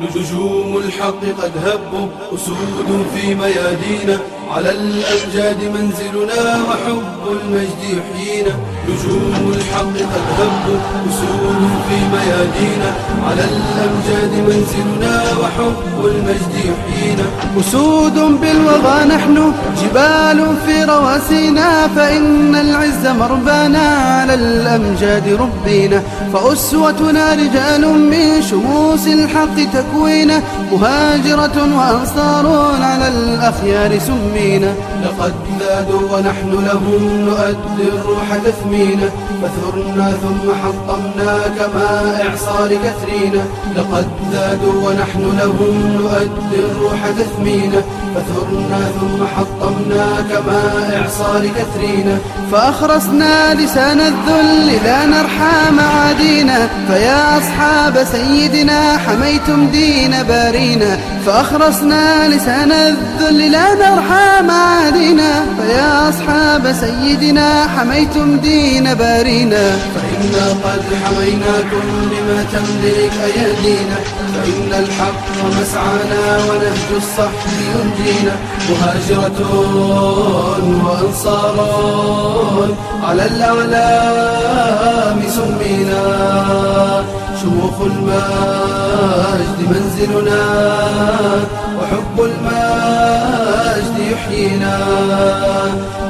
نجوم الحق قد هبوا أسود في ميادينا. على الأمجاد منزلنا وحب المجد يحيينا. نجوم الحق قد هبوا أسود في ميادينا. على الأمجاد منزلنا وحب المجد يحيينا أسود بالوغى نحن جبال في رواسينا. فإن العز مربانا على الأمجاد ربينا. فأسوتنا رجال من شموس الحق تكوينا. مهاجرة وأنصار على الأخيار سمينا. لقد زادوا ونحن لهم نؤدي الروح تثمينا. فثرنا ثم حطمنا كما إعصار كثرينا. لقد زادوا ونحن لهم نؤدي الروح تثمينا فثرنا ثم حطمنا كما إعصار كثرينا. فأخرسنا لسان الذل لا نرحى معادينا فيا أصحاب سيدنا حميتم دين بارينا. فأخرسنا لسان الذل لا نرحى معادينا فيا أصحاب سيدنا حميتم دين بارينا. فإنا قد حميناكم بما تملك أيدينا فإن الحق مسعانا ونهج الصح ينجينا. مهاجرة وأنصار على الأعلام سمينا. شموخ المجد منزلنا. يحيينا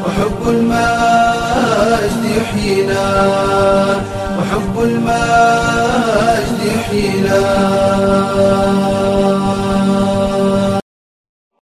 وحب المجد يحيينا وحب المجد يحيينا.